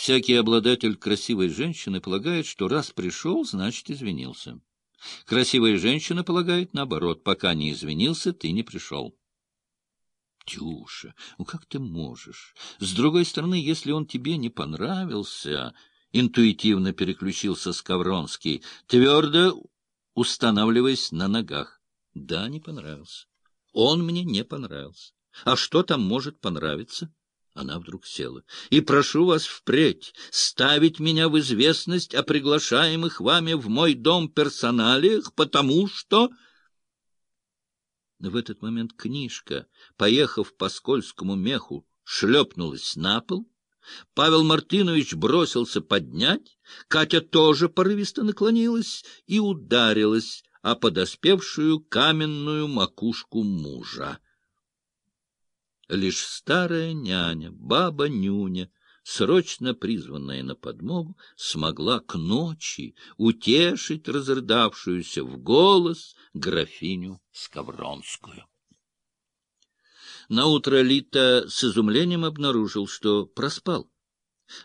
Всякий обладатель красивой женщины полагает, что раз пришел, значит, извинился. Красивая женщина полагает, наоборот, пока не извинился, ты не пришел. Тюша, ну как ты можешь? С другой стороны, если он тебе не понравился, интуитивно переключился Скавронский, твердо устанавливаясь на ногах. Да, не понравился. Он мне не понравился. А что там может понравиться? Она вдруг села. И прошу вас впредь ставить меня в известность о приглашаемых вами в мой дом персоналиях, потому что... В этот момент книжка, поехав по скользкому меху, шлепнулась на пол. Павел Мартынович бросился поднять, Катя тоже порывисто наклонилась и ударилась о подоспевшую каменную макушку мужа. Лишь старая няня, баба Нюня, срочно призванная на подмогу, смогла к ночи утешить разрыдавшуюся в голос графиню Скавронскую. Наутро Лита с изумлением обнаружил, что проспал.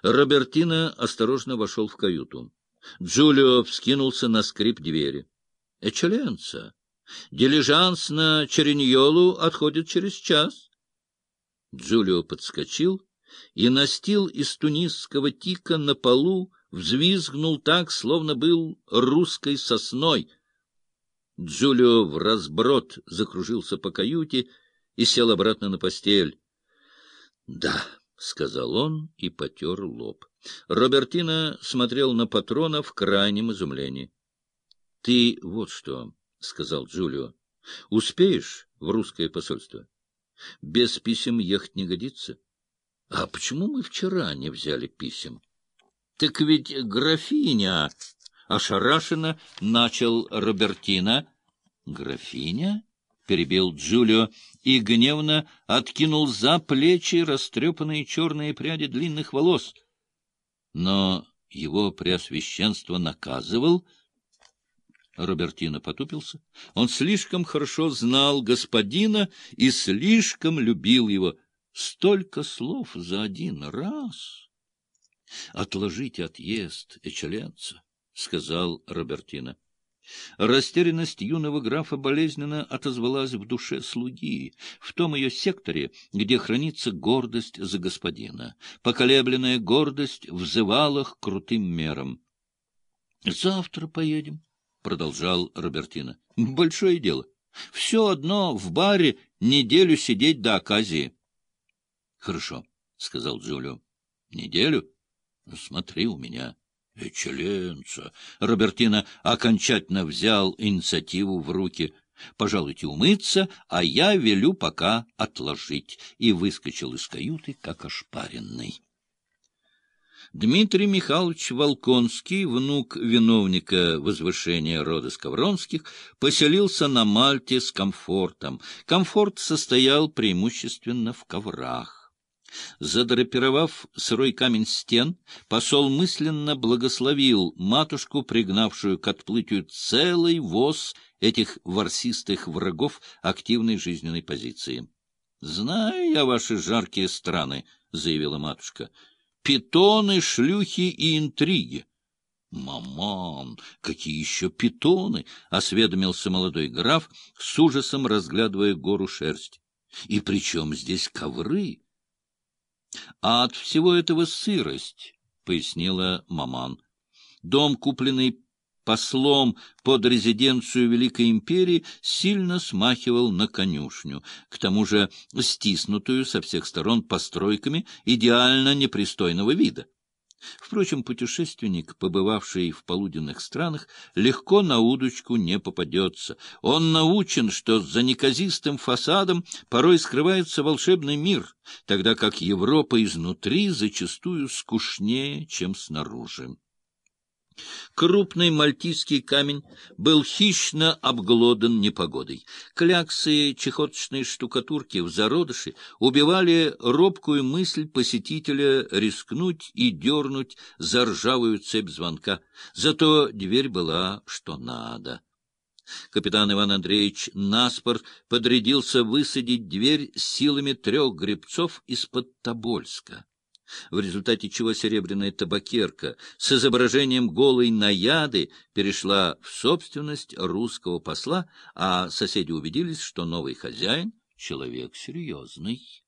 Робертино осторожно вошел в каюту. Джулио вскинулся на скрип двери. — Эчеленца! Дилижанс на Череньолу отходит через час. Джулио подскочил и настил из тунисского тика на полу, взвизгнул так, словно был русской сосной. Джулио в разброд закружился по каюте и сел обратно на постель. — Да, — сказал он и потер лоб. Робертино смотрел на патрона в крайнем изумлении. — Ты вот что, — сказал Джулио, — успеешь в русское посольство? Без писем ехать не годится. А почему мы вчера не взяли писем? — Так ведь графиня... — ошарашенно начал Робертино. — Графиня? — перебил Джулио и гневно откинул за плечи растрепанные черные пряди длинных волос. Но его преосвященство наказывал... Робертино потупился. Он слишком хорошо знал господина и слишком любил его. Столько слов за один раз. — Отложите отъезд, Эчеленца, — сказал Робертино. Растерянность юного графа болезненно отозвалась в душе слуги, в том ее секторе, где хранится гордость за господина. Поколебленная гордость взывала к крутым мерам. — Завтра поедем, — продолжал Робертино. — Большое дело. Все одно в баре неделю сидеть до оказии. — Хорошо, — сказал Джулио. — Неделю? Смотри у меня. Экселленца! Робертино окончательно взял инициативу в руки. «Пожалуйте умыться, а я велю пока отложить», и выскочил из каюты, как ошпаренный. Дмитрий Михайлович Волконский, внук виновника возвышения рода Скавронских, поселился на Мальте с комфортом. Комфорт состоял преимущественно в коврах. Задрапировав сырой камень стен, посол мысленно благословил матушку, пригнавшую к отплытию целый воз этих ворсистых врагов активной жизненной позиции. — Знаю я ваши жаркие страны, — заявила матушка. — Питоны, шлюхи и интриги. — Маман, какие еще питоны! — осведомился молодой граф, с ужасом разглядывая гору шерсти. — И при чем здесь ковры? А от всего этого сырость, — пояснила маман. Дом, купленный послом под резиденцию Великой Империи, сильно смахивал на конюшню, к тому же стиснутую со всех сторон постройками идеально непристойного вида. Впрочем, путешественник, побывавший в полуденных странах, легко на удочку не попадется. Он научен, что за неказистым фасадом порой скрывается волшебный мир, тогда как Европа изнутри зачастую скучнее, чем снаружи. Крупный мальтийский камень был хищно обглодан непогодой. Кляксы чехоточной штукатурки в зародыше убивали робкую мысль посетителя рискнуть и дернуть за ржавую цепь звонка. Зато дверь была что надо. Капитан Иван Андреевич наспор подрядился высадить дверь силами трех гребцов из-под Тобольска. В результате чего серебряная табакерка с изображением голой наяды перешла в собственность русского посла, а соседи убедились, что новый хозяин — человек серьезный.